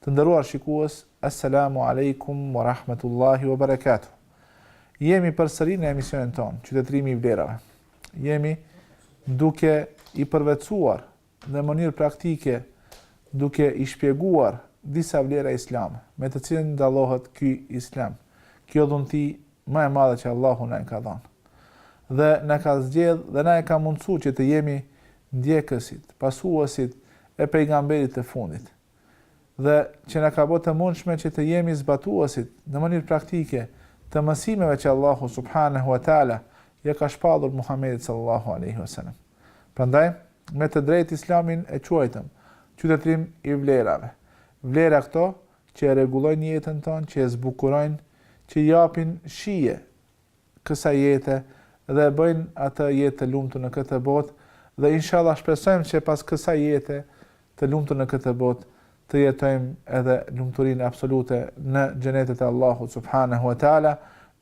Të nderuar shikues, Esselamu Alejkum wa Rahmetullahi wa Barakatuh. Jemi përsëri në emisionin tonë, Qytetërimi i Vlerave. Jemi duke i përvetësuar në mënyrë praktike duke i shpjeguar disa vlera islame, me të cilën dallohet ky islam, kjo dhunti më e madhe që Allahu na e ka dhënë dhe na ka zgjedh dhe na e ka mundësu që të jemi ndjekësit, pasuesit e pejgamberit të fundit dhe që na ka bë të mundshme që të jemi zbatuesit në mënyrë praktike të mësimeve që Allahu subhanahu wa taala ja ka shpallur Muhamedit sallallahu alaihi wasallam. Prandaj, me të drejtë Islamin e quajtëm qytetërim i vlerave. Vlera këto që e rregullojnë jetën tonë, që e zbukurojnë, që i japin shije kësaj jete dhe e bëjnë atë jetë të lumtur në këtë botë dhe inshallah shpresojmë që pas kësaj jete të lumtur në këtë botë të jetojmë edhe lumturinë absolute në xhenetet e Allahut subhanahu wa taala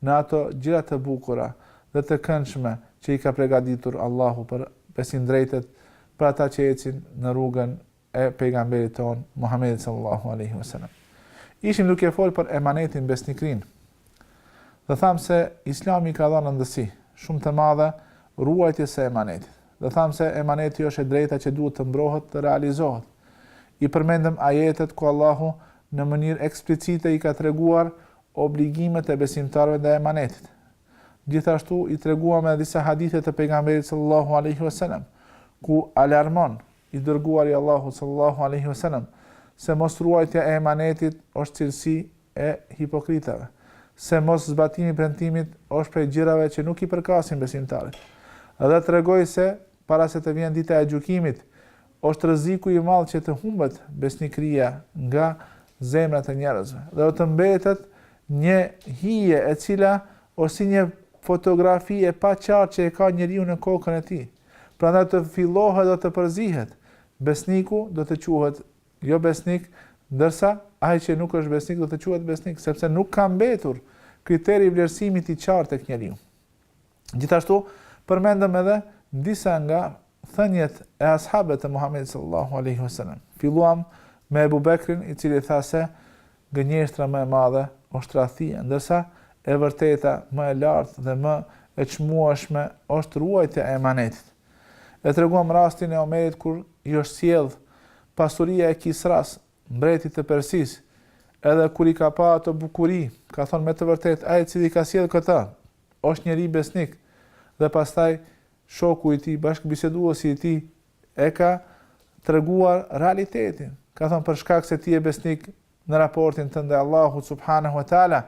në ato gjëra të bukura dhe të këndshme që i ka pregaditur Allahu për besimdrejtët, për ata që ecin në rrugën e Pejgamberit tonë, Muhammedit sallallahu alejhi ve selam. Ishim duke folë për emanetin, besnikërinë. Dhe thamë se Islami ka dhënë rëndësi shumë të madhe ruajtjes së emanetit. Dhe thamë se emaneti është e drejta që duhet të mbrohet, të realizohet. I përmendëm ajetet ku Allahu në mënyrë eksplicite i ka treguar obligimet e besimtarëve ndaj emanetit. Gjithashtu i treguam edhe disa hadithe të pejgamberit sallallahu alaihi wasallam ku alarmon i Dërguari i Allahut sallallahu alejhi ve selam, se mosruajtja e emanetit është cilësi e hipokritave, se moszbatimi i premtimit është prej gjërave që nuk i përkasin besimtarit, dhe tregoi se para se të vjen dita e gjykimit është rreziku i madh që të humbet besnikëria nga zemrat e njerëzve dhe do të mbetet një hije e cila është si një fotografi e paqartë që e ka njeriu në kokën e tij. Prandaj do të fillohet, do të përzihet, besniku do të quhet jobesnik, ndërsa ai që nuk është besnik do të quhet besnik, sepse nuk ka mbetur kriteri i vlerësimit i qartë tek njeriu. Gjithashtu, përmendëm edhe disa nga thëniet e ashabëve të Muhamedit sallallahu alaihi wasallam. Filluam me Ebu Bekrin, i cili tha se Gënjeshtra më e madhe është tradhtia, ndërsa e vërteta më e lartë dhe më e çmueshme është ruajtja e emanetit. E treguam rastin e Omerit kur i është sjellë pasuria e Kisrasë, mbretit të Persisë, edhe kur i ka pa ato bukuri, ka thënë me të vërtetë ai i cili ka sjellë këtë, është njeri besnik, dhe pastaj shoku i tij, bashkëbiseduesi i tij, e ka treguar realitetin. Ka thënë për shkak se ti je besnik në raportin tënd ndaj Allahut subhanahu wa taala,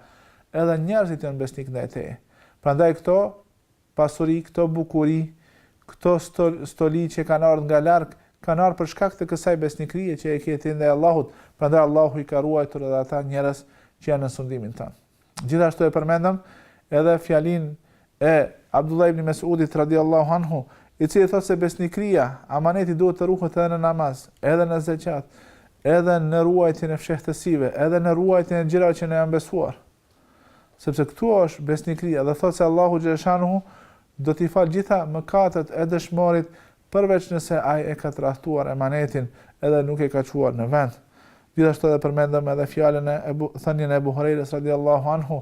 edhe njerëzit janë besnik ndaj teje. Prandaj këto pasuri, këto bukuri, këto stol, stoli që kanë ardhur nga larg, kanë ardhur për shkak të kësaj besnikërie që e ke ti ndaj Allahut. Prandaj Allahu i ka ruajtur edhe ata njerëz që janë në sundimin tënd. Gjithashtu e përmendëm edhe fjalinë e Abdullah ibn Mes'udit radijallahu anhu, i cili thotë se besnikëria, amaneti duhet të ruhet edhe në namaz, edhe në zeqat, edhe në ruajtjen e fshehtësive, edhe në ruajtjen e gjërave që na janë besuar. Sepse këtu është besnikëria dhe thotë se Allahu xhaleshanuhu do t'i falë gjitha mëkatet e dëshmorit përveç nëse ai e ka tradhtuar emanetin edhe nuk e ka çuar në vend. Gjithashtu edhe përmendëm edhe fjalën e Ebu, thënien e Ebu Hurejres radijallahu anhu,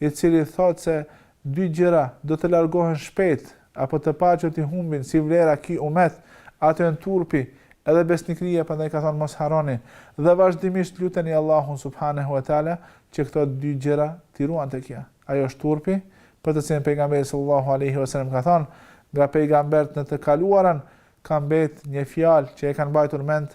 i cili thotë se dy gjëra do të largohen shpejt, apo të parat i humb si vlera ky umet, ato janë turpi, edhe besnikëria, prandaj ka thënë mos harroni, dhe vazhdimisht luteni Allahun subhanehu ve teala që këto dy gjëra t'i ruan tek ju. Ajo është turpi, për të cilin Pejgamberi sallallahu alejhi ve sellem ka thënë, Nga pejgambert në të kaluarën ka mbet një fjalë që e kanë mbajtur mend,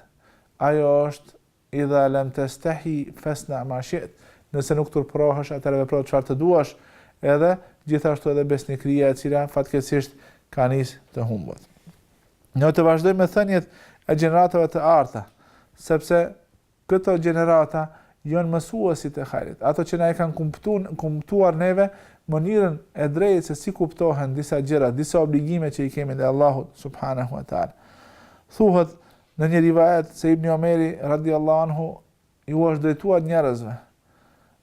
ajo është, Idha lem testahi fesna ma shi't, nëse nuk turpërohesh, atëherë vepro çfarë të duash, edhe gjithashtu edhe besnikëria e cila fatkeqësisht ka nis të humbët. Ne të vazhdojmë me thëniet e gjeneratave të arta, sepse Këto gjenerata janë mësuesit e hajrit, ato që na e kanë kumptuar neve mënyrën e drejtë se si kuptohen disa gjëra, disa obligime që i kemi ndaj Allahut subhanehu ue teala. Thuhet në një rivajet se Ibni Omeri radhijallahunhu iu është drejtuar njerëzve,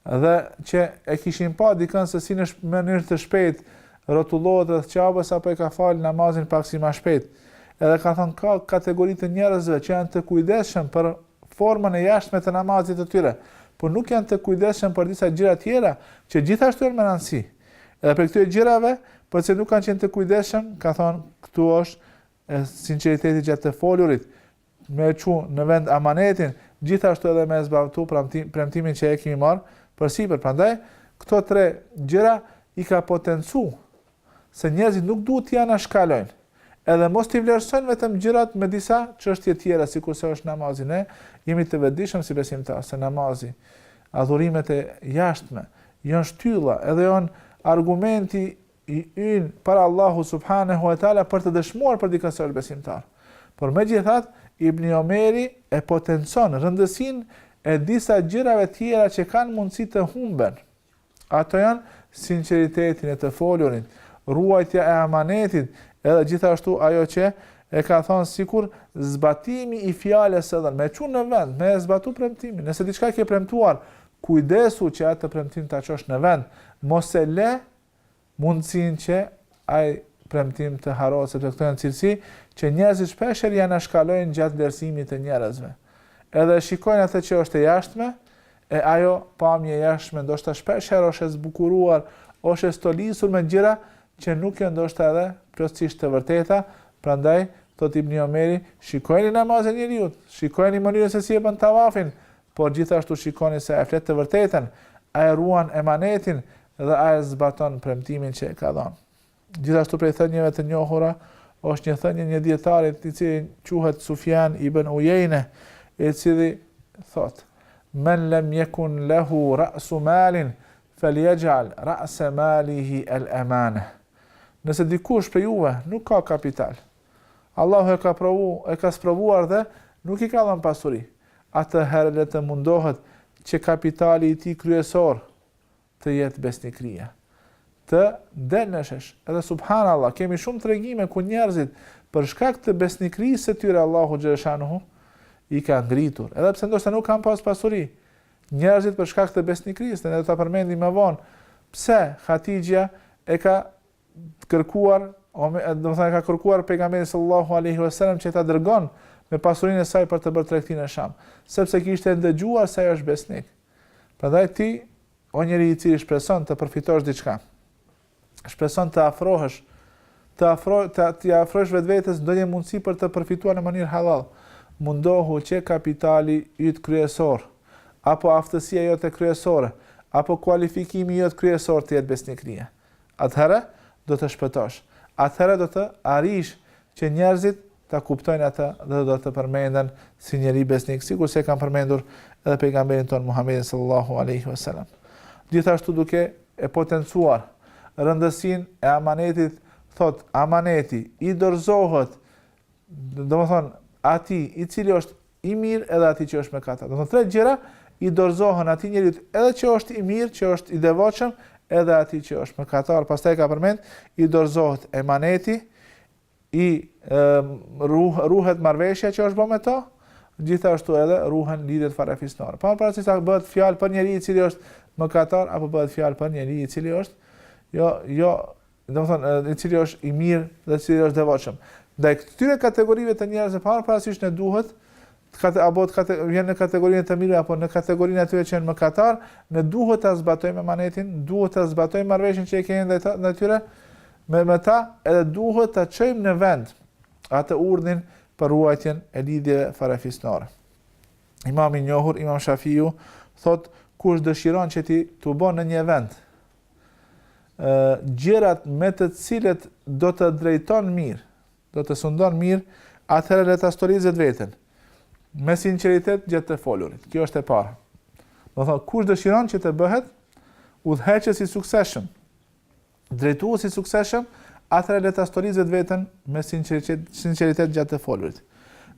dhe që e kishin pa dikën se si në mënyrë të shpejt rrotullohet rreth Qabës apo e ka falë namazin pak si ma shpejt. Edhe ka thënë ka kategori të njerëzve që janë të kujdesshëm për formën e jashtme të namazit të tyre, por nuk janë të kujdesshëm për disa gjëra tjera që gjithashtu janë me rëndësi. Edhe prej këtyre gjërave, për që nuk kanë qenë të kujdesshëm, ka thënë këtu është sinqeriteti gjatë të folurit, me e çu në vend amanetin, gjithashtu edhe me e zbatu premtimin që e kemi marrë përsipër. Prandaj, këto tre gjëra i ka potencu se njerëzit nuk duhet t'i anashkalojnë, edhe mos t'i vlerësojnë vetëm gjërat me disa qështje tjera, sikurse është namazi. Ne jemi të vedishëm si besimtarë, se namazi, adhurimet e jashtme, janë shtylla edhe janë argumenti i ynë para Allahut subhanehu ue teala për të dëshmuar për dikë se është besimtar. Por megjithatë, Ibni Omeri e potencon rëndësinë e disa gjërave tjera që kanë mundësi të humben. Ato janë sinqeriteti në të folurin, ruajtja e amanetit, edhe gjithashtu ajo që e ka thënë sikur zbatimi i fjalës së dhënë, me çu në vend, me e zbatu premtimin. Nëse diçka ke premtuar, kujdesu që atë premtim ta çosh në vend, mos e le mundësinë që ai premtim të harrohet, sepse këto janë cilësi që njerëzit shpesh herë i anashkalojnë gjatë vlerësimit të njerëzve. Edhe e shikojnë atë që është e jashtme, e ajo pamje e jashtme ndoshta shpesh herë është e zbukuruar, është e stolisur me gjëra që nuk janë ndoshta edhe plotësisht të vërteta, prandaj thotë Ibni Omeri, shikojeni namazin e njeriut, shikojeni mënyrën se si e bën tavafin, Por gjithashtu shikoni se a e flet të vërtetën, a e ruan emanetin dhe a e zbaton premtimin që e ka dhonë. Gjithashtu prej thënieve të njohura është një thënie e një dijetari i cili quhet Sufjan ibn Ujejne, i cili thotë: Men lem yekun lehu ra'su malin falyaj'al ra'sa malihi al-amanah. Nëse dikush prej juve nuk ka kapital, Allahu e ka provu, e ka sprovuar dhe nuk i ka dhënë pasuri, atëherë le të mundohet që kapitali i tij kryesor të jetë besnikëria. Të njihesh, edhe subhanallah, kemi shumë tregime ku njerëzit për shkak të besnikërisë së tyre Allahu xhaleshanuhu i ka ngritur, edhe pse ndoshta nuk kanë pas pasuri. Njerëzit për shkak të besnikërisë, ne do ta përmendim më vonë, pse Hatixhia e ka të kërkuar, domethënë ka kërkuar pejgamberin sallallahu alaihi wasallam që ta dërgon me pasurinë e saj për të bërë tregti në Sham, sepse kishte ndëgjuar se ai është besnik. Prandaj ti, o njeri i cili shpreson të përfitosh diçka, shpreson të afrohesh, të afro të të afrosh vetvetes ndonjë mundësi për të përfituar në mënyrë halal, mundohu që kapitali yt kryesor apo aftësia jote kryesore, apo kualifikimi jot kryesor të jetë besnikëria. Atëherë do të shpëtosh. Atëherë do të arrish që njerëzit ta kuptojnë atë dhe do të përmenden si njeri besnik, sikurse e kanë përmendur edhe Pejgamberin tonë Muhammedin sallallahu alejhi ve selam. Gjithashtu duke e potencuar rëndësinë e amanetit thotë, Amaneti i dorëzohet domethënë atij i cili është i mirë edhe atij që është mëkatar. Domethënë tre gjëra i dorëzohen atij njeriu edhe që është i mirë, që është i devotshëm, edhe atij që është mëkatar. Pastaj ka përmend i dorëzohet emaneti, i ruh, ruhet marrveshja që është bo me to, gjithashtu edhe ruhen lidhjet farefisnore. Pa marrë parasysh a bëhet fjalë për njeriun i cili është mëkatar apo bëhet fjalë për njeriun i cili është jo jo domethënë i cili është i mirë dhe i cili është devotshëm. Ndaj këtyre kategorive të njerëzve pa parasysh ne duhet të kategori apo të kategorinë në kategorinë e të mirëve apo në kategorinë e atyre që janë mëkatar, ne duhet ta zbatojmë amanetin, duhet ta zbatojmë marrëveshjen që e kemi ndaj të ndaj tyre me me ta, edhe duhet ta çojmë në vend atë urdhnin për ruajtjen e lidhjeve farefisnore. Imam i njohur, Imam Shafiu, thot kush dëshiron që t'i tubon në një vend gjërat me të cilat do të drejton mirë, do të sundon mirë, atëherë le ta stoliset veten me sinqeritet gjatë të folurit. Kjo është e para. Do të thotë kush dëshiron që të bëhet udhëheqës i suksesshëm, drejtues i suksesshëm, atëherë le ta stoliset veten me sinqeritet, sinqeritet gjatë të folurit.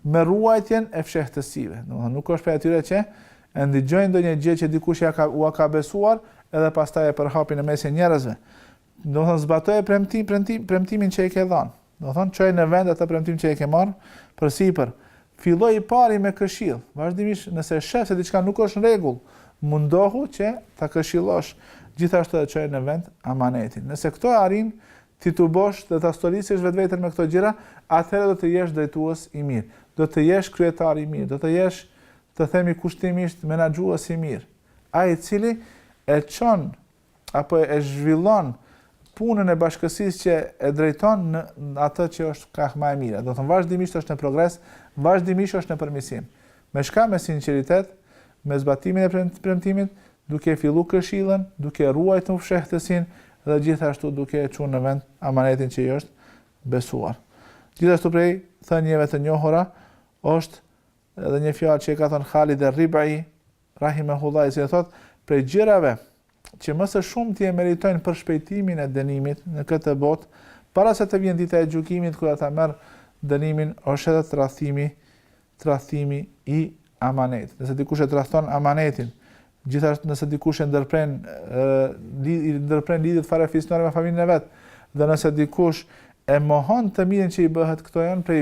Me ruajtjen e fshehtësive. Do të thotë nuk është prej atyre që E ndigjojnë ndonjë gjë që dikush ia ka ua ka besuar edhe pastaj e përhapin në mesin e njerëzve. Domethënë zbatoje premtim, premtim, premtimin që e ke dhënë. Domethënë çoje në vend atë premtim që e ke marrë përsipër. Filloje i pari me këshillë. Vazhdimisht nëse e shef se diçka nuk është në rregull, mundohu që ta këshillosh. Gjithashtu dhe çoje në vend amanetin. Nëse këto e arrin, t'i tubosh dhe ta stolisësh vetveten me këto gjëra, atëherë do të jesh drejtues i mirë. Do të jesh kryetar i mirë, do të jesh të themi kushtimisht menaxhues i mirë, ai i cili e çon apo e zhvillon punën e bashkësisë që e drejton në atë që është kah më e mira. Domethënë vazhdimisht është në progres, vazhdimisht është në përmirësim. Me çka? Me sinqeritet, me zbatimin e premtimit, duke fillu këshillën, duke ruajtur fshehtësinë dhe gjithashtu duke e çuar në vend amanetin që i është besuar. Gjithashtu prej thënieve të njohura është Edhe një fjalë që e ka thënë Khalid Er-Rib'ai, rahimehullah, i cili thotë, Prej gjërave që më së shumti e meritojnë përshpejtimin e dënimit në këtë botë, para se të vjen Dita e Gjykimit kur e ta merr dënimin, është edhe tradhtimi, tradhtimi i amanetit. Nëse dikush e tradhton amanetin, Gjithashtu nëse dikush e ndërpren i ndërpren lidhjet farefisnore me familjen e vet dhe nëse dikush e mohon të mirën që i bëhet këto janë prej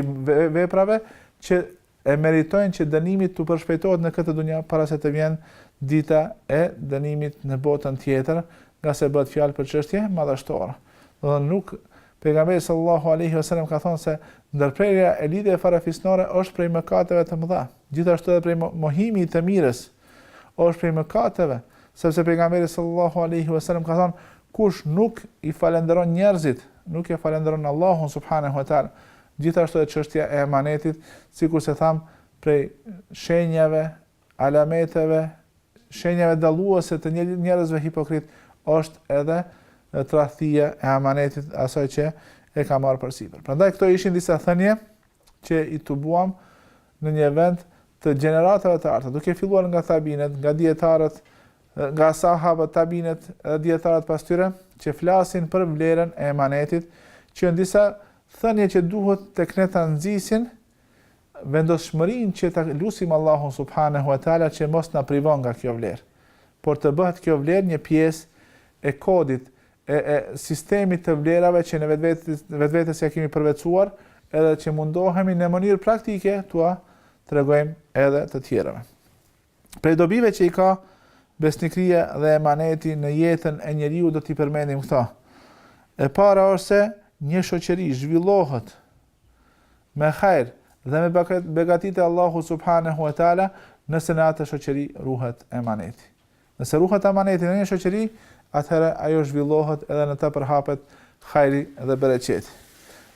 veprave që e meritojnë që dënimi të përshpejtohet në këtë dunja para se të vjen dita e dënimit në botën tjetër ngase bëhet fjalë për çështje madhështore. Domethënë pejgamberi sallallahu alaihi wasallam ka thënë se ndërprerja e lidhjeve farefisnore është prej mëkateve të mëdha, gjithashtu edhe prej mohimi i të mirës. Është prej mëkateve, sepse pejgamberi sallallahu alaihi wasallam ka thënë, kush nuk i falënderon njerëzit, nuk e falënderon Allahun subhanahu wa taala. Gjithashtu edhe çështja e emanetit, sikurse thamë, prej shenjave, alameteve, shenjave dalluese të njerëzve hipokritë është edhe tradhtia e amanetit asaj që e ka marrë përsipër. Prandaj këto ishin disa thënie që i tubuam në një vend të gjeneratave të arta, duke filluar nga tabiinët, nga dijetarët, nga sahabët, tabiinët dhe dijetarët pas tyre, që flasin për vlerën e emanetit, që janë disa thënie që duhet të kenë, ta nxisin vendosmërinë që ta lusim Allahun subhanahu wa taala që mos na privon nga kjo vlerë, por të bëhet kjo vlerë një pjesë e kodit, e e sistemit të vlerave që në vetvete i kemi përvetësuar edhe që mundohemi në mënyrë praktike t'ua tregojmë edhe të tjerëve. Prej dobive që i ka besnikëria dhe emaneti në jetën e njeriut do t'i përmendim këta. E para është se një shoqëri zhvillohet me hajr dhe me begatitë e Allahut subhanahu wa taala nëse në atë shoqëri ruhet emaneti. Nëse ruhet amaneti në një shoqëri, atëherë ajo zhvillohet edhe në të përhapet hajri dhe bereqeti.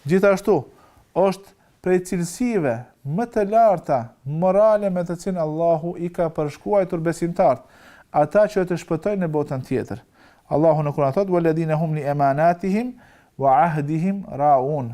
Gjithashtu, është prej cilësive më të larta morale me të cilën Allahu i ka përshkruajtur besimtarët, ata që do të shpëtojnë në botën tjetër. Allahu në Kur'an thotë: "Walladhina hum li amanatihim wa ahdihim ra'un",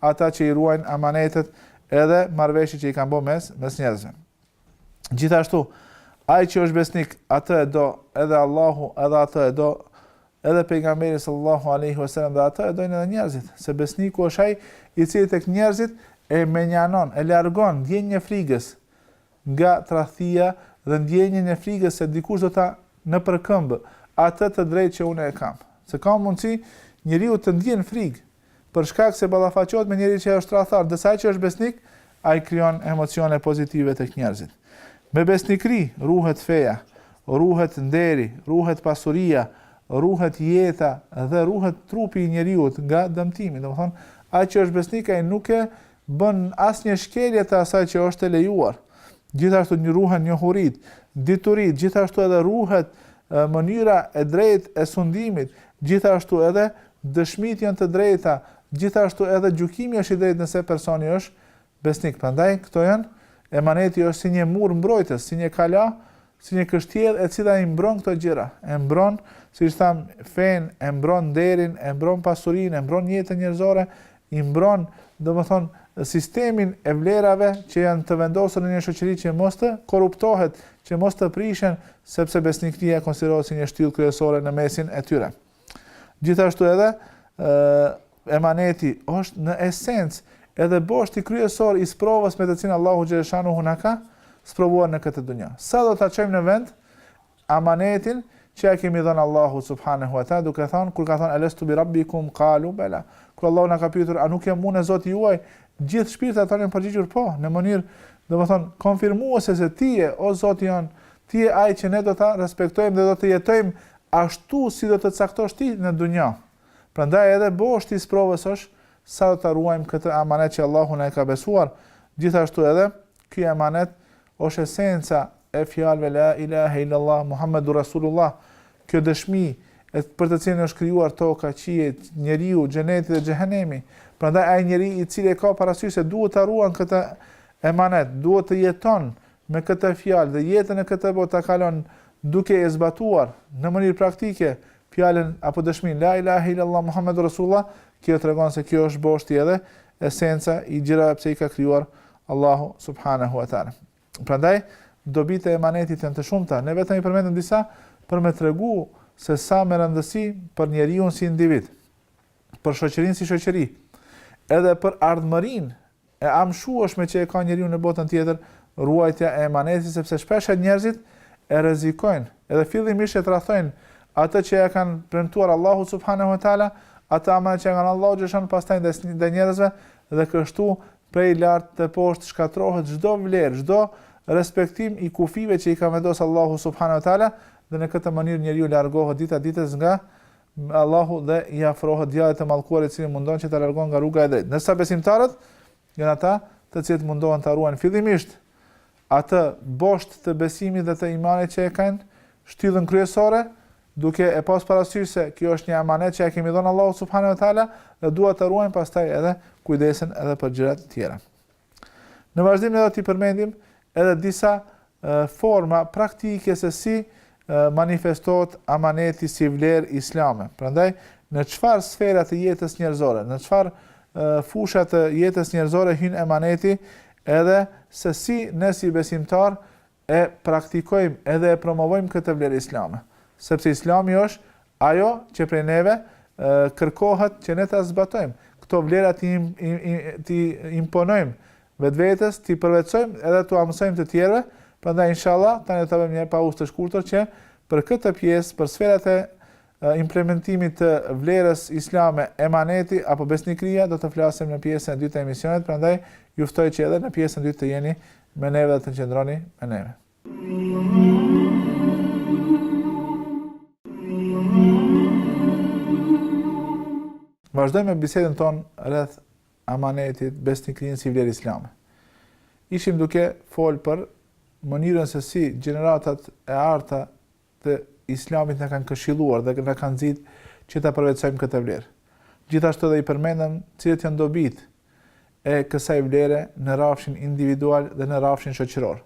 ata që i ruajnë amanetet edhe marrëveshjet që i kanë bërë mes mes njerëzve. Gjithashtu, ai që është besnik, atë e do edhe Allahu, edhe atë e do edhe pejgamberi sallallahu alaihi wasallam dhe atë e dojnë edhe njerëzit, se besniku është ai i cili tek njerëzit e menjanon, e largon ndjenjën e frigës, nga tradhtia dhe ndjenjën e frikës se dikush do ta nëpërkëmbë atë të drejtë që unë e kam. Se ka mundësi njeriu të ndjen frikë për shkak se ballafaqohet me njeri që është tradhtar, ndërsa ai që është besnik, ai krijon emocione pozitive tek njerëzit. Me besnikëri ruhet feja, ruhet nderi, ruhet pasuria, ruhet jeta dhe ruhet trupi i njeriut nga dëmtimi. Domethënë, ai që është besnik ai nuk e bën asnjë shkelje të asaj që është e lejuar. Gjithashtu ruhen njohuritë, dituritë, gjithashtu edhe ruhet mënyra e drejtë e sundimit, gjithashtu edhe dëshmitë janë të drejta, gjithashtu edhe gjykimi është i drejtë nëse personi është besnik. Prandaj këto janë, emaneti është si një mur mbrojtës, si një kala si një kështjellë e cila i mbron këto gjëra, e mbron, siç thamë, fenë, e mbron nderin, e mbron pasurinë, e mbron jetën njerëzore, i mbron, domethënë, sistemin e vlerave që janë të vendosur në një shoqëri që mos të korruptohet, që mos të prishen, sepse besnikëria konsiderohet si një shtyllë kryesore në mesin e tyre. Gjithashtu edhe, emaneti është në esencë edhe boshti kryesor i sprovës me të cilën Allahu xheleshanuhu na ka sprovuar në këtë dunja. Sa do ta çojmë në vend, amanetin që ia kemi dhënë Allahut subhanehu e teala, duke thënë, kur ka thënë, elestu bi rabbikum kalu, bela, kur Allahu na ka pyetur, a nuk jam unë zoti juaj, gjithë shpirtrat tanë janë përgjigjur po, në mënyrë, domethënë, konfirmuese se ti je, o zoti jonë, ti je ai që ne do të respektojmë dhe do të jetojmë ashtu si do të caktosh ti në dunja. Prandaj edhe boshti i sprovës është sa do ta ruajmë këtë amanet që Allahu na e ka besuar. Gjithashtu edhe ky amanet është esenca e fjalëve la ilahe illallah muhammedur rasulullah. Kjo dëshmi për të cilën është krijuar toka, qiejt, njeriu, xheneti dhe xhehenemi. Prandaj ai njeri i cili e ka parasysh se duhet ta ruan këtë emanet, duhet të jeton me këtë fjalë dhe jetën në këtë botë ta kalon duke e zbatuar në mënyrë praktike fjalën apo dëshminë la ilahe illallah muhammedun rasulullah kjo tregon se kjo është boshti edhe esenca i gjërave pse i ka krijuar Allahu subhanahu wa taala prandaj dobitë e emanetit janë të shumta ne vetëm i përmendëm disa për me tregu se sa me rëndësi për njeriun si individ për shoqërinë si shoqëri edhe për ardhmërinë e amshueshme që e ka njeriu në botën tjetër ruajtja e emanetit sepse shpesh herë njerëzit e rrezikojnë edhe fillimisht e tradhtojnë atë që ia kanë premtuar Allahut subhanehu e teala atë amanet që ia kanë dhënë Allahut xheleshanuhu pastaj ndaj ndaj njerëzve dhe kështu prej lart deri poshtë shkatrohet çdo vlerë çdo respektim i kufijve që i ka vendos Allahu subhanehu e teala dhe në këtë mënyrë njeriu largohet dita ditës nga Allahu dhe i afrohet Djallit të Mallkuar i cili mundohet që ta largon nga rruga e drejtë. Ndërsa besimtarët janë ata të cilët mundohen ta ruajnë fillimisht atë bosht të besimit dhe të imanit që e kanë shtyllën kryesore, duke e pas parasysh se kjo është një amanet që ia kemi dhënë Allahut subhanahu wa taala dhe duhet ta ruajmë pastaj edhe kujdesen edhe për gjërat tjera. Në vazhdim ne do t'i përmendim edhe disa forma praktike se si manifestohet amaneti si vlerë islame. Prandaj në çfarë sfera të jetës njerëzore, në çfarë fusha të jetës njerëzore hyn emaneti edhe se si ne si besimtarë e praktikojmë edhe e promovojmë këtë vlerë islame, sepse Islami është ajo që prej neve kërkohet që ne ta zbatojmë, këto vlera t'i t'i imponojmë vetvetes, t'i përvetësojmë edhe t'ua mësojmë të tjerëve, prandaj inshallah tani do ta bëjmë një pauzë të shkurtër që për këtë pjesë, për sferat e implementimit të vlerës islame emaneti apo besnikëria do të flasim në pjesën e dytë të emisionit, prandaj ju ftoj që edhe në pjesën e dytë të jeni me neve dhe të qëndroni me neve. Vazhdojmë me bisedën tonë rreth amanetit, besnikërinë si vlerë islame. Ishim duke fol për mënyrën se si gjeneratat e arta të Islamit na kanë këshilluar dhe na kanë nxitë që ta përvetësojmë këtë vlerë. Gjithashtu edhe i përmendëm cilat janë dobitë e kësaj vlere në rrafshin individual dhe në rrafshin shoqëror.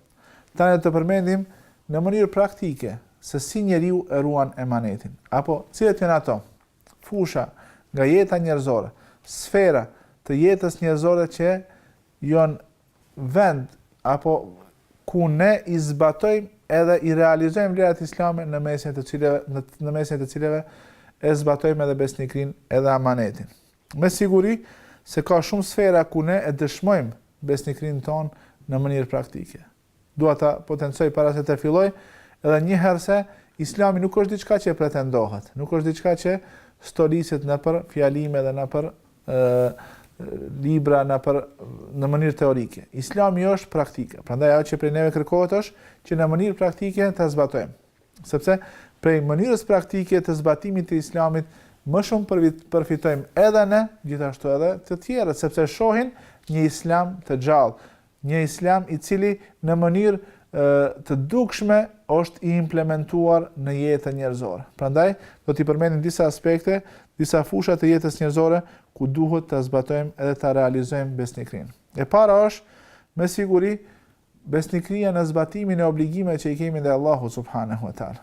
Tani do të përmendim në mënyrë praktike se si njeriu e ruan emanetin, apo cilat janë ato fusha nga jeta njerëzore, sfera të jetës njerëzore që janë vend apo ku ne i zbatojmë edhe i realizojmë vlerat islame në mesin e të cilave në, në mesin e të cilave e zbatojmë edhe besnikërinë edhe amanetin. Me siguri se ka shumë sfera ku ne e dëshmojmë besnikërinë tonë në mënyrë praktike. dua ta potencoj para se të filloj, edhe një herë se Islami nuk është diçka që pretendohet, nuk është diçka që stoliset nëpër fjalime dhe nëpër libra nëpër në mënyrë teorike. Islami është praktikë. Prandaj ajo që prej neve kërkohet është që në mënyrë praktike ta zbatojmë. Sepse prej mënyrës praktike të zbatimit të Islamit më shumë përvit, përfitojmë edhe ne, gjithashtu edhe të tjerët, sepse shohin një Islam të gjallë. Një Islam i cili në mënyrë të dukshme është i implementuar në jetën njerëzore. Prandaj, do t'i përmendim disa aspekte, disa fusha të jetës njerëzore ku duhet ta zbatojmë edhe ta realizojmë besnikërinë. E para është me siguri besnikëria në zbatimin e obligimeve që i kemi ndaj Allahut subhanehu teala.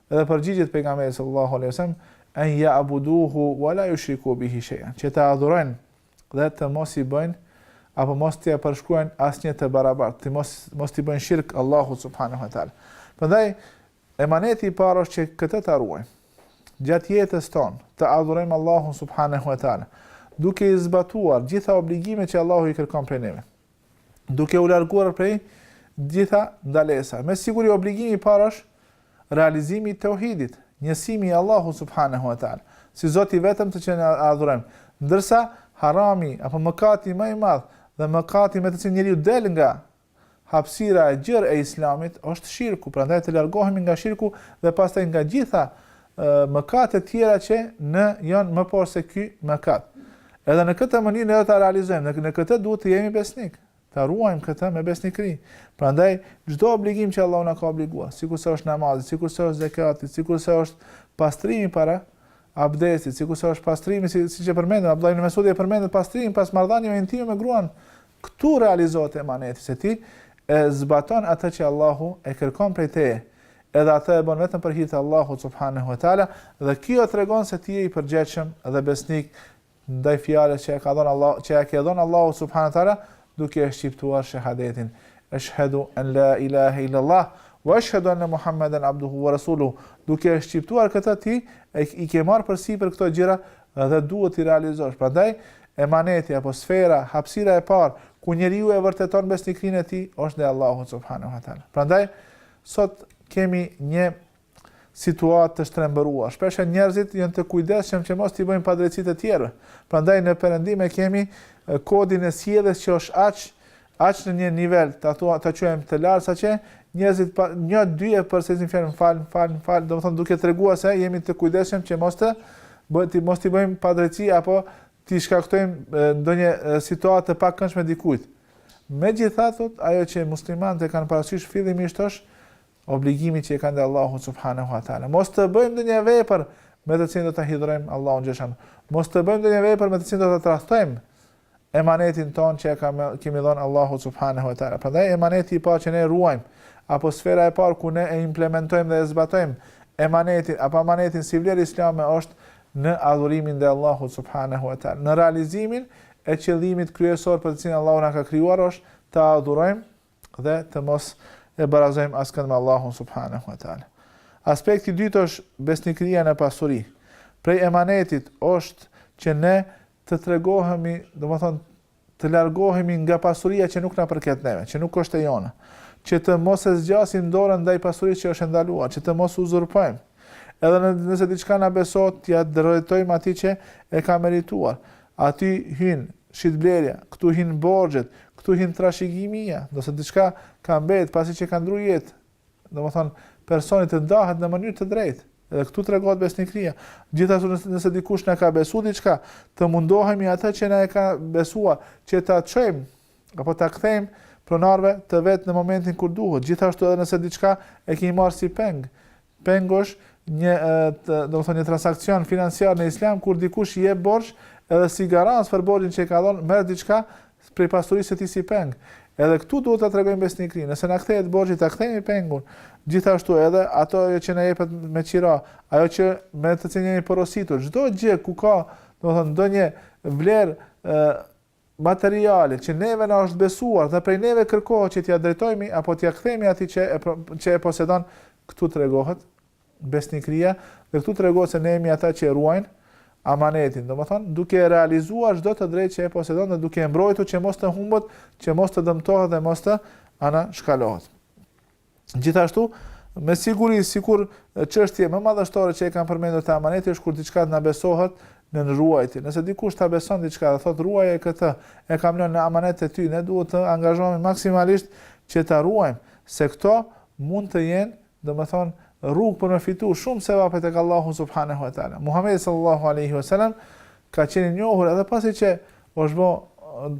Dhe përgjigjet pejgamberi sallallahu alaihi wasallam en ya'buduhu wa la yushriku bihi shay'an. Që ta adhurojnë dhe të mos i bëjnë apo mos t'i përshkruajnë asnjë të barabartë, të mos mos t'i bëjnë shirk Allahut subhanahu wa taala. Prandaj emaneti i parë është që këtë ta ruajmë gjatë jetës tonë, të adhurojmë Allahun subhanahu wa taala, duke i zbatuar gjitha obligimet që Allahu i kërkon prej neve. duke u larguar prej gjitha ndalesa. Me siguri obligimi i parë është realizimi i tauhidit, njësimi i Allahut subhanehu ve teala, si Zot i vetëm të cilin e adhurojmë. Ndërsa harami apo mëkati më i madh dhe mëkati me të cilin njeriu del nga hapësira e gjerë e Islamit është shirku, prandaj të largohemi nga shirku dhe pastaj nga gjitha mëkate tjera që nuk janë më pak se ky mëkat. Edhe në këtë mënyrë ne do ta realizojmë, në këtë duhet të jemi besnik, ta ruajmë këtë me besnikëri. Prandaj çdo obligim që Allahu na ka obliguar, sikurse është namazi, sikurse është zekati, sikurse është pastrimi para abdestit, sikurse është pastrimi si siç e përmendëm, Abdullah ibn Mesudi e përmendte pastrimin pas marrëdhënieve intime me gruan Këtu realizohet emaneti, se ti e zbaton atë që Allahu e kërkon prej teje, edhe atë e bën vetëm për hir të Allahut subhanehu ve teala, dhe kjo tregon se ti je i përgjegjshëm dhe besnik ndaj fjalës që e ka dhënë Allahu, që ia ke dhënë Allahut subhanehu ve teala, duke e shqiptuar shehadetin, Eshhedu en la ilahe illallah, wa eshhedu enne Muhammeden abduhu wa rasuluhu, duke e shqiptuar këtë ti i ke marrë përsipër këto gjëra Dhe duhet t'i realizosh. Prandaj, emaneti apo sfera, hapësira e parë, ku njeriu e vërteton besnikërinë e tij, është ndaj Allahut subhanehu ve teala. Prandaj, sot kemi një situatë të shtrembëruar. Shpesh njerëzit janë të kujdesshëm që mos t'i bëjnë padrejtësi të tjerëve. Prandaj në Perëndim e kemi kodin e sjelljes që është aq Aq në një nivel, të thuash, ta quajmë të lartë, saqë njerëzit pa një, dy e përsërisin fjalën fal, fal, fal, domethënë duke treguar se jemi të kujdesshëm që mos të bëjmë ti mos t'i bëjmë padrejtësi apo t'i shkaktojmë ndonjë situatë të pakëndshme dikujt. Megjithatë, ajo që muslimanët e kanë parasysh fillimisht është obligimi që e kanë ndaj Allahut subhanahu wa taala. Mos të bëjmë ndonjë vepër me të cilën do ta hidhrojmë Allahun xheleshanuhu. Mos të bëjmë ndonjë vepër me të cilën do ta tradhtojmë emanetin tonë që ia kemi, kemi dhënë Allahut subhanehu e tala. Prandaj emaneti i parë që ne ruajmë, apo sfera e parë ku ne e implementojmë dhe e zbatojmë emanetin, apo emanetin si vlerë islame është në adhurimin ndaj Allahut subhanehu e tala. Në realizimin e qëllimit kryesor për të cilin Allahu na ka krijuar është ta adhurojmë dhe të mos e barazojmë askënd me Allahun subhanehu e tala. Aspekti i dytë është besnikëria në pasuri. Prej emanetit është që ne të tregohemi, domethënë, të largohemi nga pasuria që nuk na përket neve, që nuk është e jona, që të mos e zgjasim dorën ndaj pasurisë që është e ndaluar, që të mos uzurpojmë. Edhe nëse diçka na besohet, t'ia drejtojmë atij që e ka merituar. Aty hyjnë shitblerja, këtu hyjnë borxhet, këtu hyn trashëgimia, nëse diçka ka mbetë pasi që ka ndruar jetë, Domethënë, personi të ndahet në mënyrë të drejtë, dhe këtu tregohet besnikria. Gjithashtu nëse dikush na ka besu diçka, të mundohemi atë që na e ka besuar, që ta çojmë, apo ta kthejmë pronarëve të vet në momentin kur duhet. Gjithashtu edhe nëse diçka e kemi marrë si peng. Peng është një, të, domethënë, një transakcion financiar në islam, kur dikush jep borxh edhe si garancë për borxhin që e ka dhonë, merr diçka prej pasurisë së tij si peng. Edhe këtu duhet ta tregojmë besnikërinë. Nëse na kthehet borxhi, ta kthejmë pengun. Gjithashtu edhe, ato që na jepet me qira, ajo që, me të cilën jemi porositur, çdo gjë ku ka, domethënë, ndonjë vlerë materiale që neve na është besuar dhe prej neve kërkohet që t'ia drejtojmë apo t'ia kthejmë atij që e që e posedon, këtu tregohet besnikëria dhe këtu tregohet se ne jemi ata që e ruajnë amanetin, domethënë duke e realizuar çdo të drejtë që e posedon dhe duke e mbrojtur që mos të humbet, që mos të dëmtohet dhe mos të anashkalohet. Gjithashtu, me siguri sikur çështje më madhështore që e kanë përmendur te amaneti është kur diçka të na besohet në ruajtje. Nëse dikush ta beson diçka dhe thotë ruaje këtë, e kam lënë në amanet te ty, ne duhet të angazhohemi maksimalisht që ta ruajmë, se këto mund të jenë domethënë rrugë për me fitu shumë sevape tek Allahu subhanahu wa taala. Muhamedi sallallahu alaihi wasallam ka qenë i njohur edhe pasi që është bë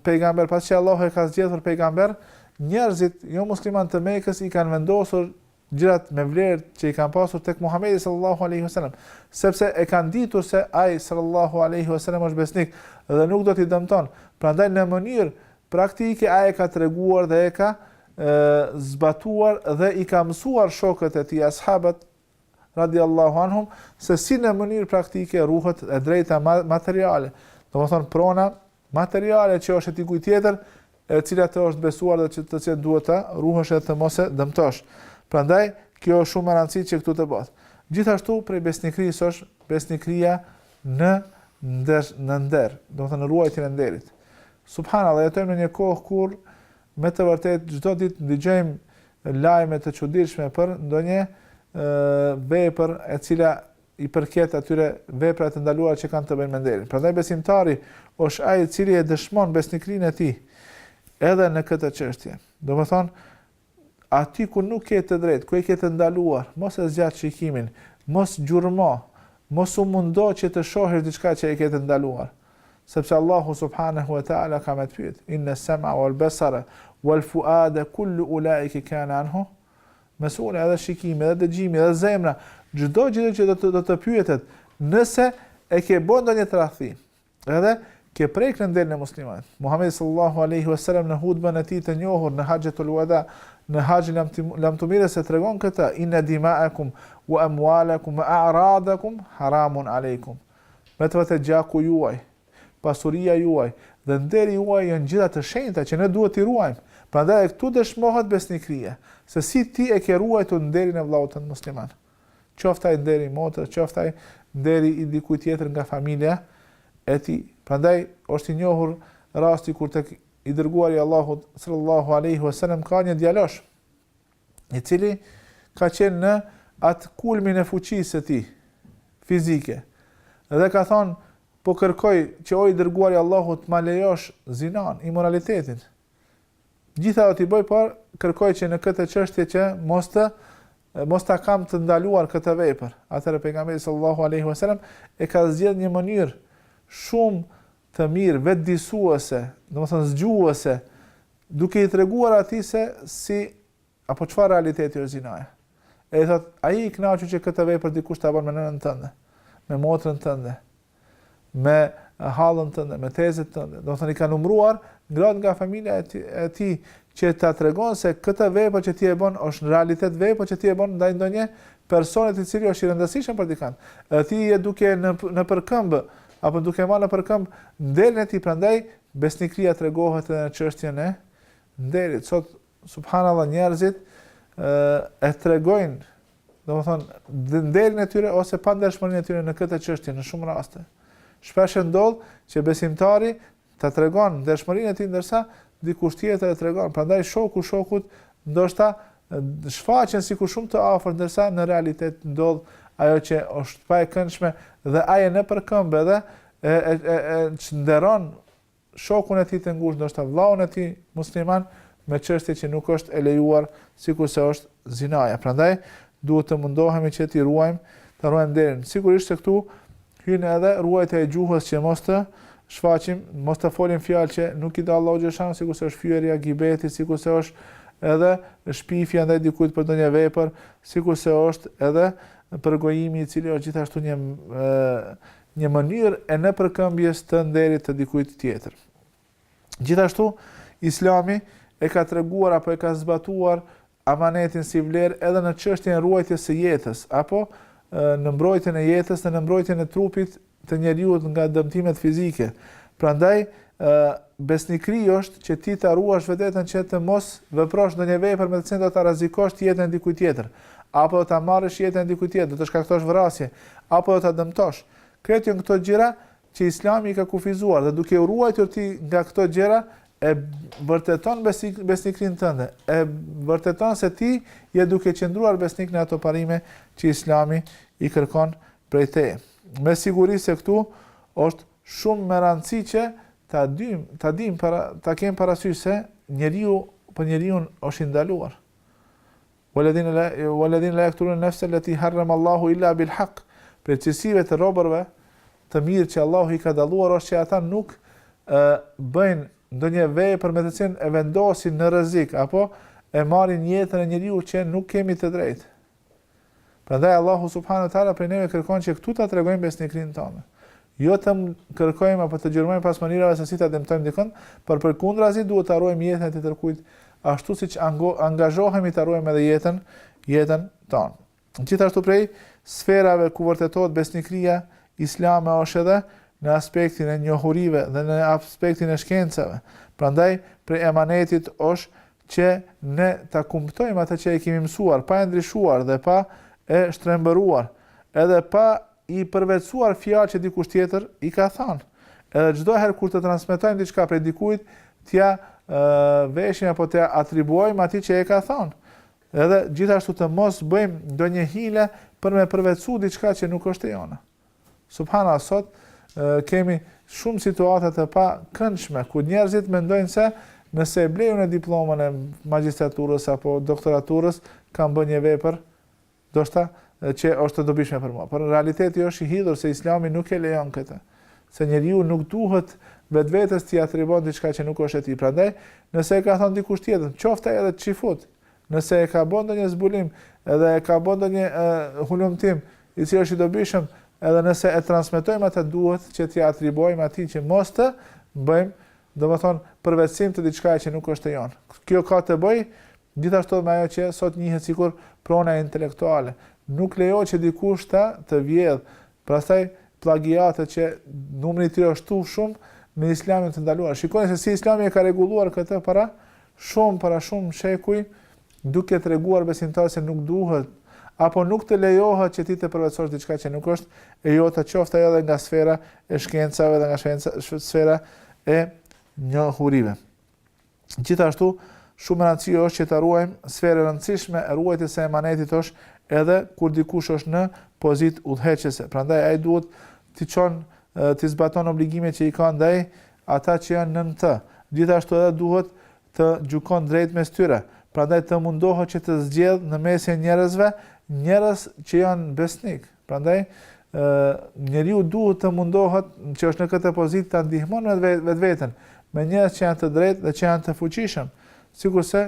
pejgamber, pasi që Allahu e ka zgjedhur pejgamber, njerëzit jo muslimanë të Mekës i kanë vendosur gjërat me vlerë që i kanë pasur tek Muhamedi sallallahu alaihi wasallam, sepse e kanë ditur se ai sallallahu alaihi wasallam është besnik dhe nuk do t'i dëmton. Prandaj në mënyrë Praktike ai e ka treguar dhe e ka zbatuar dhe i ka mësuar shokët e tij ashabët radijallahu anhum se si në mënyrë praktike ruhet e drejta materiale, domethënë prona materiale që është e dikujt tjetër e cila të është besuar dhe që të cilën duhet ta ruash e të mos e dëmtosh. Prandaj kjo është shumë e rëndësishme që këtu të bëhet. Gjithashtu prej besnikërisë është besnikëria në nder në nder, domethënë në ruajtjen e nderit. Subhanallahu, jetojmë në një kohë kur me të vërtetë çdo ditë ndigjojmë lajme të çuditshme për ndonjë vepër e cila i përket atyre veprave të ndaluara që kanë të bëjnë me nderin. Prandaj besimtari është ai i cili e dëshmon besnikërinë e tij edhe në këtë çështje. Domethënë, Aty ku nuk ke të drejtë, ku e ke të ndaluar, mos e zgjat shikimin, mos gjurmo, mos u mundo që të shohësh diçka që e ke të ndaluar. Sepse Allahu subhanehu ve teala ka me të pyet, Inne sem'a wal besare wal fuade kullu ulaike kane anhu mes'ule, edhe shikimi, edhe dëgjimi, edhe zemra, çdo gjë që do të do të pyetet, nëse e ke bërë ndonjë tradhti, Edhe ke prek në nderin e muslimanit. Muhamedi sallallahu alaihi wasallam në hutbën e tij të njohur në Hajjatul Wada, në Haxhin Lamtumirës e tregon këtë, inna dima'akum wa amwalakum wa a'radakum haramun aleikum. Me të vërtetë gjaku juaj, pasuria juaj dhe nderi juaj janë gjitha të shenjta që ne duhet t'i ruajmë. Prandaj këtu dëshmohet besnikëria, se si ti e ke ruajtur nderin e vëllaut tënd musliman. Qoftë ai nder i motrës, qoftë ai nder i dikujt tjetër nga familja e tij. Prandaj është i njohur rasti kur tek i dërguari i Allahut sallallahu alejhi ve selem ka ardhë një djalosh i cili ka qenë në atë kulmin e fuqisë së tij fizike dhe ka thonë po kërkoj që o i dërguari i Allahut të ma lejosh zinan, imoralitetin. Gjitha do t'i bëj, por kërkoj që në këtë çështje që mos të Mos ta kam të ndaluar këtë vepër. Atëherë pejgamberi sallallahu alaihi wasallam e ka zgjedhë një mënyrë shumë të mirë vetëdijësuese, domethënë zgjuese, duke i treguar atij se si apo çfarë realiteti është zinaja. E i thotë, a je i kënaqur që këtë vepër dikush ta bëjë me nënën tënde, me motrën tënde, me hallën tënde, me tezen tënde. Do të thënë i ka numëruar gratë nga familja e tij, që ta tregon se këtë vepër që ti e bën është në realitet vepër që ti e bën ndaj ndonjë personi i cili është i rëndësishëm për dikën. Dhe ti je duke e nëpërkëmb apo duke marrë nëpërkëmb nderin e tij, prandaj besnikëria tregohet edhe në çështjen e nderit. Sot Subhanallah njerëzit e tregojnë, domethënë, nderin e tyre ose pandershmërinë e tyre në këtë çështje në shumë raste. Shpesh herë ndodh që besimtari ta tregon ndershmërinë e tij ndërsa dikush tjetër e tregon. Prandaj shoku shokut ndoshta shfaqen sikur shumë të afërt ndërsa në realitet ndodh ajo që është e pakëndshme dhe ai e nëpërkëmb edhe e e e, e çnderon shokun e tij të ngushtë, ndoshta vëllaun e tij musliman me çështje që nuk është e lejuar, sikurse është zinaja. Prandaj duhet të mundohemi që t'i ruajmë, të ruajmë nderin. Sigurisht se këtu hyn edhe ruajtja e gjuhës që mos të shfaqim, mos të folim fjalë që nuk i do Allahu xhelshanuhu, sikurse është fyerja, gibeti, sikurse është edhe shpifja ndaj dikujt për ndonjë vepër, sikurse është edhe përgojimi i cili është gjithashtu një një mënyrë e nëpërkëmbjes të nderit të dikujt tjetër. Gjithashtu, Islami e ka treguar apo e ka zbatuar amanetin si vlerë edhe në çështjen e ruajtjes së jetës, apo në mbrojtjen e jetës dhe në mbrojtjen e trupit të njeriut nga dëmtimet fizike. Prandaj, besnikëri është që ti ta ruash vetveten që të mos veprosh ndonjë vepër me të cilën do ta rrezikosh jetën e dikujt tjetër. Apo do ta marrësh jetën e dikujt tjetër, do të shkaktosh vrasje, apo do ta dëmtosh. Krejt janë këto gjëra që Islami i ka kufizuar dhe duke u ruajtur ti nga këto gjëra e vërteton besnikërinë tënde, e vërteton se ti je duke qëndruar besnik në ato parime që Islami i kërkon prej teje. Me siguri se këtu është shumë me rëndësi që ta dimë, ta dimë para, ta kemë parasysh se njeriu për njeriu është i ndaluar. Walladhina la, walladhina la yaqtuluna nafsa allati harrama Allahu illa bil haqq. Prej cilësive të robërve të mirë që Allahu i ka dalluar është që ata nuk ë bëjnë ndonjë vepër me të cilën e vendosin në rrezik apo e marrin jetën e njeriu që nuk kemi të drejtë. Prandaj Allahu subhanahu wa taala prej neve kërkon që këtu ta tregojmë besnikërinë tonë. Jo të kërkojmë apo të gjurmojmë pas mënyrave se si ta dëmtojmë dikon, por përkundrazi duhet ta ruajmë jetën e tjetërkujt, ashtu siç angazhohemi ta ruajmë edhe jetën, jetën tonë. Gjithashtu prej sferave ku vërtetohet besnikëria islame është edhe në aspektin e njohurive dhe në aspektin e shkencave. Prandaj, prej emanetit është që ne ta kumptojmë atë që e kemi mësuar, pa e ndryshuar dhe pa e shtrembëruar, edhe pa i përvetësuar fjalë që dikush tjetër i ka thënë. Edhe çdo herë kur të transmetojmë diçka prej dikujt, t'ia veshim apo t'ia atribuojmë atij që e ka thënë. Edhe gjithashtu të mos bëjmë ndonjë hile për me përvetësu diçka që nuk është e jona. Subhanallahu sot kemi shumë situata të pakëndshme ku njerëzit mendojnë se nëse e blejnë e diplomën e magjistraturës apo doktoraturës kam bërë një vepër ndoshta që është e dobishme për mua. Por realiteti është i hidhur se Islami nuk e lejon këtë. Se njeriu nuk duhet vetvetes t'ia atribuon diçka që nuk është e tij. Prandaj, nëse e ka thënë dikush tjetër, qoftë edhe çifut, Nëse e ka bërë ndonjë zbulim dhe e ka bërë ndonjë hulumtim i cili është i dobishëm edhe nëse e transmetojmë atë duhet që t'ia atribuojmë atij që mos të bëjmë domethënë përvetësim të diçkaje që nuk është e jonë. Kjo ka të bëjë gjithashtu me ajo që sot njihet sikur prona intelektuale. Nuk lejohet që dikush të të vjedhë. Prandaj plagiatet që numri i tyre është tu u shumu në Islam janë të ndaluar. Shikoni se si Islami e ka rregulluar këtë para Shumë para shumë shekuj, duke treguar besimtarit se nuk duhet apo nuk të lejohet që ti të përvetësosh diçka që nuk është e jota, qoftë ajo edhe nga sfera e shkencave dhe nga shkenca, sfera e njohurive. Gjithashtu, shumë e rëndësishme është që të ruajmë sferë e rëndësishme e ruajtjes së emanetit është edhe kur dikush është në pozitë udhëheqëse. Prandaj ai duhet të çon të zbaton obligimet që i ka ndaj Ata që janë nën të, gjithashtu edhe duhet të gjykon drejt mes tyre, prandaj të mundohet që të zgjedhë në mesin e njerëzve, njerëz që janë besnik. Prandaj, ë njeriu duhet të mundohet që është në këtë pozitë ta ndihmon vetveten me njerëz që janë të drejtë dhe që janë të fuqishëm, sikurse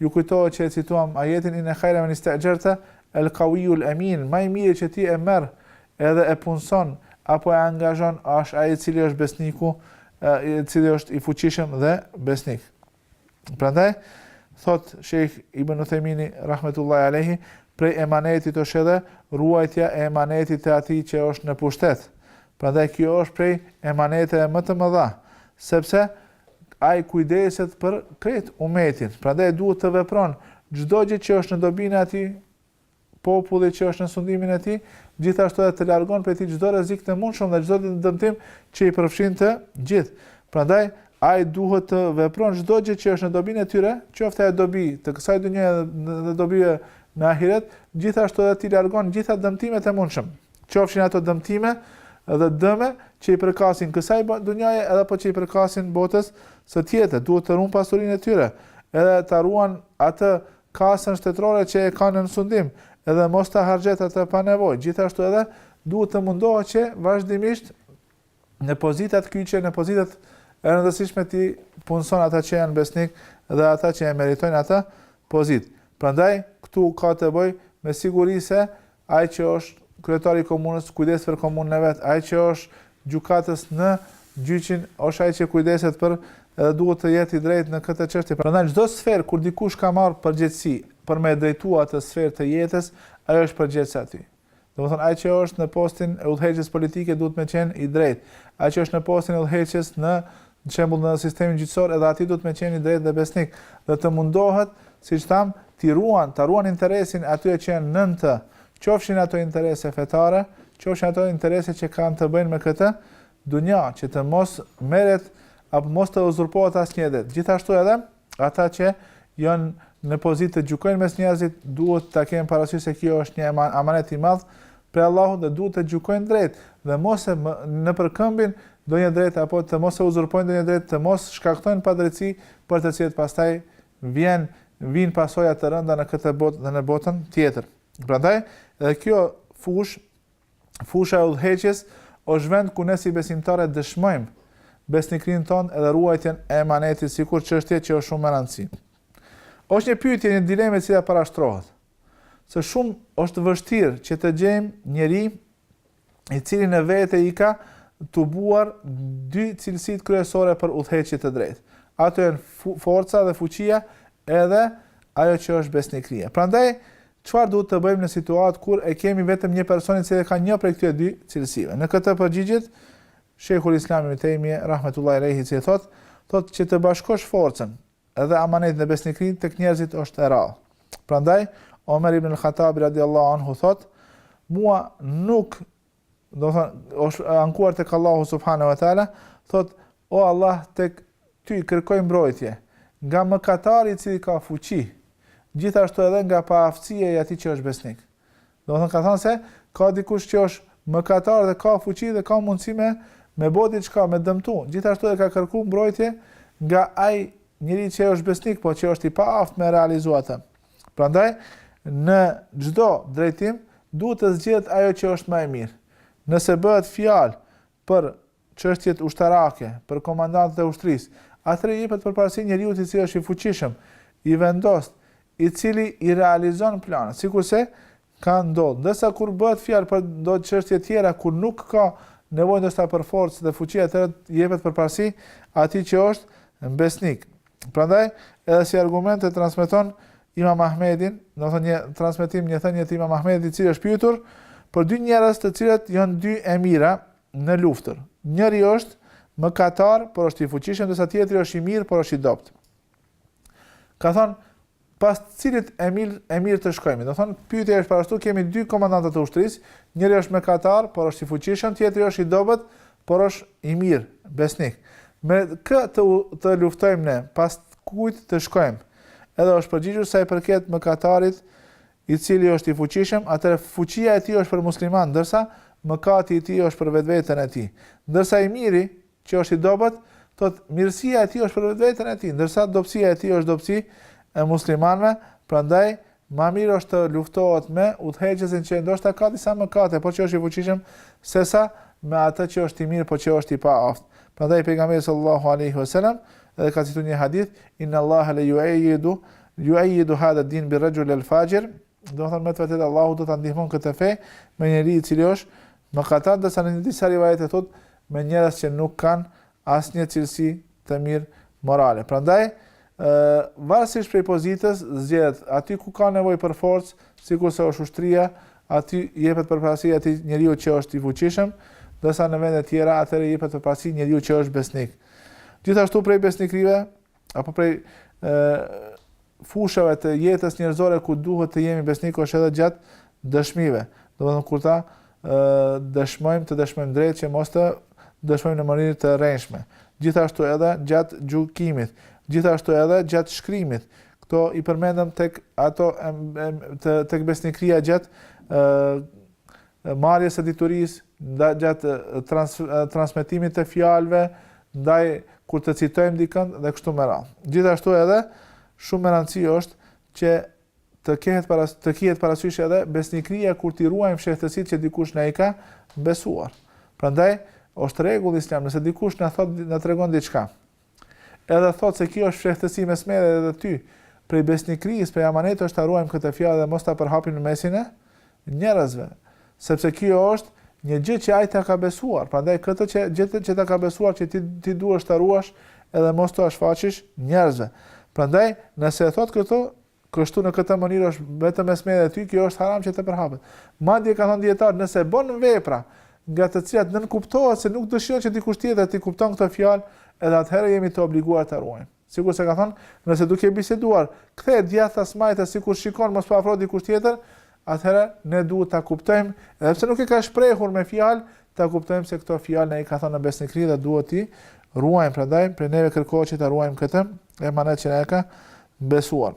Ju kujtohet që e cituam ajetin Inne khajre men iste'xherte El kawiyul emin, ma i miri që ti e merr edhe e punëson apo e angazhon është ai i cili është besniku i cili është i fuqishëm dhe besnik. Prandaj thot Sheikh Ibn Uthemini rahmetullahi alejhi prej emanetit është edhe ruajtja e emanetit të atij që është në pushtet. Prandaj kjo është prej emaneteve më të mëdha, sepse Ai kujdeset për krejt umetin, prandaj duhet të vepron, çdo gjë që është në dobinë e atij populli që është në sundimin e tij, gjithashtu edhe të largon prej tij çdo rrezik të mundshëm edhe çdo dëmtim që i përfshin të gjithë. Prandaj ai duhet të vepron çdo gjë që është në dobinë e tyre, qoftë ajo dobi të kësaj dynjaje dhe dobive në ahiret, gjithashtu edhe t'i largon gjitha dëmtimet e mundshëm. Qofshin ato dëmtime dhe dëme që i përkasin kësaj dunjaje edhe apo që i përkasin botës së tjetër, duhet të ruan pasurinë e tyre, edhe ta ruan atë kasën shtetërore që e kanë nën sundim, edhe mos ta harxhet atë pa nevojë, gjithashtu edhe duhet të mundohet që vazhdimisht në pozitat kyçe, në pozitat e rëndësishme t'i punëson ata që janë besnik dhe ata që e meritojnë ata pozitë. Prandaj këtu ka të bëj me siguri se Ai që është kryetari i komunës kujdeset për komunën e vet, ai që është gjykatës në gjyqin është ai që kujdeset për edhe duhet të jetë i drejtë në këtë çështje. Prandaj në çdo sferë kur dikush ka marrë përgjegjësi për me e drejtuar atë sferë të jetës, ai është përgjegjës aty. Domethënë ai që është në postin e udhëheqjes politike duhet me qenë i drejtë. Ai që është në postin e udhëheqjes në Në shembull në sistemin gjyqësor edhe aty duhet me qenë i drejtë dhe besnik dhe të mundohet, siç thamë, t'i ruan, ta ruan interesin e atyre që janë nën të, qofshin ato interese fetare, qofshin ato interese që kanë të bëjnë me këtë dunja, që të mos merret apo mos të uzurpohet asnjë e drejtë gjithashtu edhe ata që janë në pozitë të gjykojnë mes njerëzit, duhet ta kenë parasysh se kjo është një amanet i madh prej Allahut dhe duhet të gjykojnë drejt dhe mos e nëpërkëmbin ndonjë drejtë apo të mos e uzurpojnë ndonjë drejtë, të mos shkaktojnë padrejtësi për të cilat pastaj vjen vin pasoja të rënda në këtë botë dhe në botën tjetër. Prandaj, edhe kjo fushë Fusha e udhëheqjes është vend ku ne si besimtarë e dëshmojmë besnikërinë tonë edhe ruajtjen e emanetit sikur çështje që është shumë e rëndësishme. Është një pyetje, një dilemë e cila parashtrohet. Se shumë është vështirë që të gjejmë njeri i cili në vete i ka tubuar dy cilësitë kryesore për udhëheqje të drejtë. Ato janë forca dhe fuqia edhe ajo që është besnikëria. Prandaj Çfarë duhet të bëjmë në situatë kur e kemi vetëm një person i cili e ka një prej këtyre dy cilësive? Në këtë përgjigjet Shejhul Islam Ibn Tejmije, rahmetullahi alejhi, i cili thotë, Thotë që të bashkosh forcën edhe amanetin e besnikërinë tek njerëzit është e rrallë. Prandaj, Omer ibn al-Khattabi radiallahu anhu thotë, Mua nuk domethënë është ankuar tek Allahu subhanahu wa taala, thotë o Allah tek ty kërkoj mbrojtje nga mëkatari i cili ka fuqi, gjithashtu edhe nga paaftësia e atij që është besnik. Domethënë ka thënë se ka dikush që është mëkatar dhe ka fuqi dhe ka mundësi me me bë diçka, me dëmtu. Gjithashtu edhe ka kërkuar mbrojtje nga ai njeri që është besnik, po që është i paaftë me realizuar atë. Prandaj, në çdo drejtim duhet të zgjidhet ajo që është më e mirë. Nëse bëhet fjalë për çështjet ushtarake, për komandantët e ushtrisë, atëherë jepet përparësi njeriut i cili është i fuqishëm, i vendost, i cili i realizon planet, sikurse Ka ndodh. Ndërsa kur bëhet fjalë për ndonjë çështje tjetër ku nuk ka nevojë ndoshta për forcë dhe fuqi atëherë jepet përparësi atij që është besnik. Prandaj edhe si argument e transmeton Imam Ahmedin, domethënë një transmetim një thënie të Imam Ahmedit i cili është pyetur për dy njerëz të cilët janë dy emira në luftë. Njëri është mëkatar, por është i fuqishëm, ndërsa tjetri është i mirë, por është i dobët. Ka thënë Pas cilit emir emir të shkojmë? Domethënë, pyetja është parashtruar, kemi dy komandanta të ushtrisë, njëri është mëkatar, por është i fuqishëm, tjetri është i dobët, por është i mirë, besnik. Me kë të të luftojmë ne, pas kujt të shkojmë? Edhe është përgjigjur sa i përket mëkatarit, i cili është i fuqishëm, atëherë fuqia e tij është për muslimanë, ndërsa mëkati i tij është për vetveten e tij. Ndërsa i miri, që është i dobët, thotë mirësia e tij është për vetveten e tij, ndërsa dobësia e tij është dobësi e muslimanëve, prandaj ma mirë është të luftohet me udhëheqësin që ndoshta ka disa mëkate, por që është i fuqishëm, sesa me atë që është i mirë, por që është i paaftë. Prandaj pejgamberi sallallahu alaihi wasallam edhe ka cituar një hadith, inna Allaha la yu'ayyidu yu'ayyidu hadha ad-din bi rajul al-fajir Domethënë me të vërtetë Allahu do ta ndihmon këtë fe me njeri i cili është mëkatar, ndërsa në disa rivajete thotë me njerëz që nuk kanë asnjë cilësi të mirë morale. Prandaj, ë varësisht prej pozitës zgjedh aty ku ka nevojë për forcë, sikurse është ushtria, aty jepet përparësi atij njeriu që është i fuqishëm, ndërsa në vende të tjera atëherë jepet përparësi njeriu që është besnik. Gjithashtu prej besnikëve apo prej fushave të jetës njerëzore ku duhet të jemi besnik është edhe gjatë dëshmive. Domethënë kur ta dëshmojmë të dëshmojmë drejt që mos të dëshmojmë në mënyrë të rrenshme. Gjithashtu edhe gjatë gjykimit, gjithashtu edhe gjatë shkrimit. Këto i përmendëm tek ato tek besnikëria gjatë marrjes së diturisë, gjatë transmetimit të fjalëve, ndaj kur të citojmë dikënd dhe kështu me radhë. Gjithashtu edhe shumë me rëndësi është që të kehet para të kihet parasysh edhe besnikëria kur t'i ruajmë fshehtësitë që dikush na i ka besuar. Prandaj është rregull islam, nëse dikush na thot na tregon diçka, Edhe thotë se kjo është fshehtësi mes meje edhe ty, prej besnikërisë, prej amanetit është ta ruajmë këtë fjalë dhe mos ta përhapim në mesin e njerëzve, sepse kjo është një gjë që ai ta ka besuar, prandaj këtë që gjë që ta ka besuar që ti ti duhesh ta ruash edhe mos t'ua shfaqish njerëzve. Prandaj, nëse e thotë këtë, kështu në këtë mënyrë është vetëm mes meje dhe ty, kjo është haram që të përhapet. Madje kanë thënë dijetarët, nëse bën vepra nga të cilat nënkuptohet se nuk dëshiron që dikush tjetër ta kupton këtë fjalë, edhe atëherë jemi të obliguar ta ruajmë. Sikurse kanë thënë, nëse duke biseduar, kthehet djathtas majtas sikur shikon mos po afrohet dikush tjetër, atëherë ne duhet ta kuptojmë, edhe pse nuk e ka shprehur me fjalë, ta kuptojmë se këto fjalë na i ka thënë në besnikëri dhe duhet t'i ruajmë. Prandaj prej neve kërkohet që ta ruajmë këtë emanet që na e ka besuar.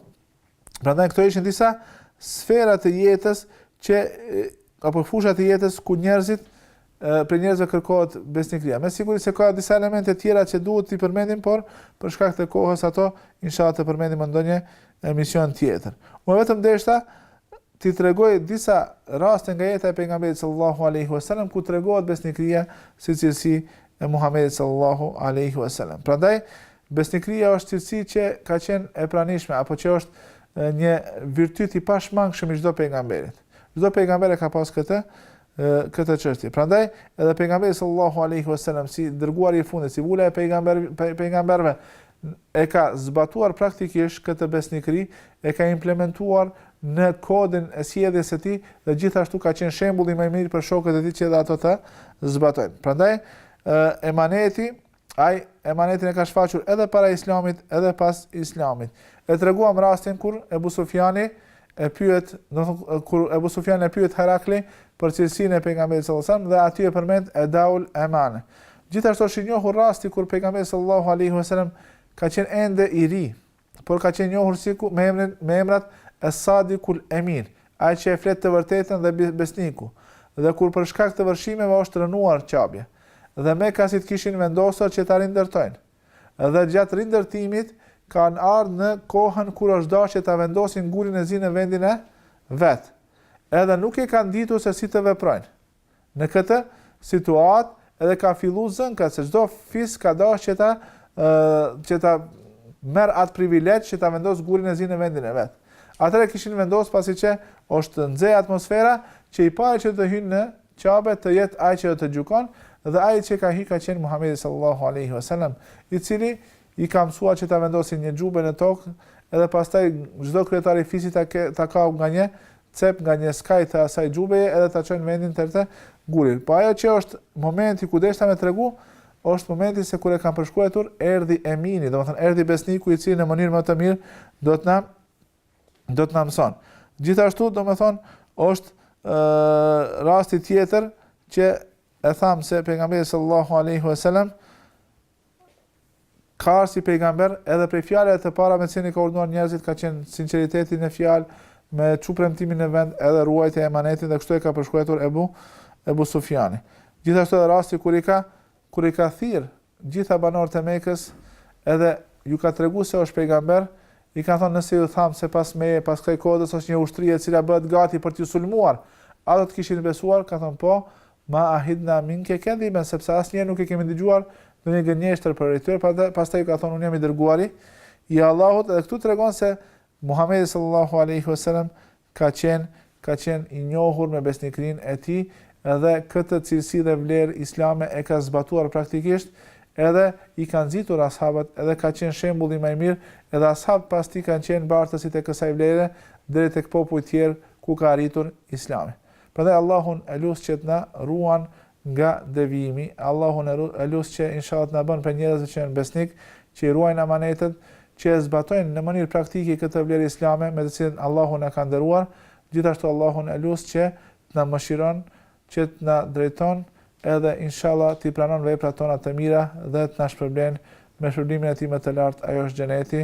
Prandaj këto ishin disa sfera të jetës që apo fusha të jetës ku njerëzit Prej njerëzve kërkohet besnikëria. Me siguri se ka disa elemente tjera që duhet t'i përmendim, por për shkak të kohës ato inshallah t'i përmendim në ndonjë emision tjetër. Unë vetëm deshta t'i tregoj disa raste nga jeta e pejgamberit sallallahu alaihi wasallam ku tregohet besnikëria si cilësi e Muhamedit sallallahu alaihi wasallam. Prandaj besnikëria është cilësi që ka qenë e pranishme apo që është një virtyt i pashmangshëm i çdo pejgamberit. Çdo pejgamber e ka pas këtë këtë çështje. Prandaj edhe pejgamberi sallallahu alaihi wasallam si i dërguar i fundit, si vula e pejgamber pejgamberëve e ka zbatuar praktikisht këtë besnikëri, e ka implementuar në kodin e sjelljes së tij dhe gjithashtu ka qenë shembulli më i mirë për shokët e tij që edhe ato ta zbatojnë. Prandaj emaneti Ai emanetin e ka shfaqur edhe para Islamit edhe pas Islamit. E treguam rastin kur Ebu Sufjani e pyet, do të thotë kur Ebu Sufjanin e pyet Herakli për cilësinë e pejgamberit sallallahu alajhi wasallam dhe aty e përmend Edaul Emane. Gjithashtu është i njohur rasti kur pejgamberi sallallahu alajhi wasallam ka qenë ende i ri por ka qenë njohur si ku me emrin me emrat Es-Sadiqul Emin, ai që e flet të vërtetën dhe besniku, dhe kur për shkak të vërshimeve është rënuar Qabeja, dhe mekasit kishin vendosur që ta rindërtojnë, dhe gjatë rindërtimit kanë ardhë në kohën kur është dasht që ta vendosin gurin e zi në vendin e vet, edhe nuk e kanë ditur se si të veprojnë. Në këtë situatë edhe ka fillu zënka se çdo fis ka dashtë që ta që ta merrë atë privilegj që ta vendos gurin e zi në vendin e vet. Atëre kishin vendos pasi që është nxe atmosfera që i pari që të hyn në Qabe të jetë ai që do të gjykon dhe ai që ka hy ka qenë Muhamedi sallallahu alaihi wasallam, i cili I ka mësuar që ta vendosin një xhube në tokë edhe pastaj çdo kryetar i fisit ta ke ta kap nga një cep nga një skaj të asaj xhubeje edhe ta çojnë vendin te guri po ajo që është momenti ku deshta me tregu është momenti se kur e kanë përshkruajtur erdhi Emini domethënë erdhi Besniku i cili në mënyrë më të mirë do të na do të na mëson gjithashtu domethënë është ë rasti tjetër që e thamë se pejgamberi sallallahu alaihi wasallam ka ardhur si pejgamber, edhe prej fjalëve të para me të cilat i ka urdhëruar njerëzit ka qenë sinqeriteti në fjalë, me çu premtimin në vend, edhe ruajtja e emanetit dhe kështu e ka përshkruajtur Ebu Ebu Sufjani. Gjithashtu edhe rasti kur i ka kur i ka thirr gjitha banorët e Mekës, edhe ju ka treguar se është pejgamber, i ka thonë nëse ju tham se pas meje, pas kësaj kodrës është një ushtri e cila bëhet gati për t'ju sulmuar, a do t'kishit besuar? Kanë thonë po, Ma ahidna minke kadhiben, sepse asnjëherë nuk e kemi dëgjuar ndonjë gënjeshtër prej teje, pastaj ju ka thënë unë jam i dërguari i Allahut dhe këtu tregon se Muhamedi sallallahu alaihi wasallam ka qenë ka qenë i njohur me besnikërinë e tij dhe këtë cilësi dhe vlerë islame e ka zbatuar praktikisht edhe i ka nxitur ashabët edhe ka qenë shembulli më i mirë edhe ashabët pas tij kanë qenë bartësit e kësaj vlere deri tek popujt tjerë ku ka arritur Islami. Prandaj Allahun e lus që të na ruan nga devijimi, Allahun e lus që inshallah të na bën prej njerëzve që janë besnik, që i ruajnë amanetet, që e zbatojnë në mënyrë praktike këtë vlerë islame me të cilën Allahu na ka nderuar, gjithashtu Allahun e lus që të na mëshiron, që të na drejton edhe inshallah t'i pranon veprat tona të mira dhe të na shpërblen me shpërblimin e tij më të lartë ajo është xheneti,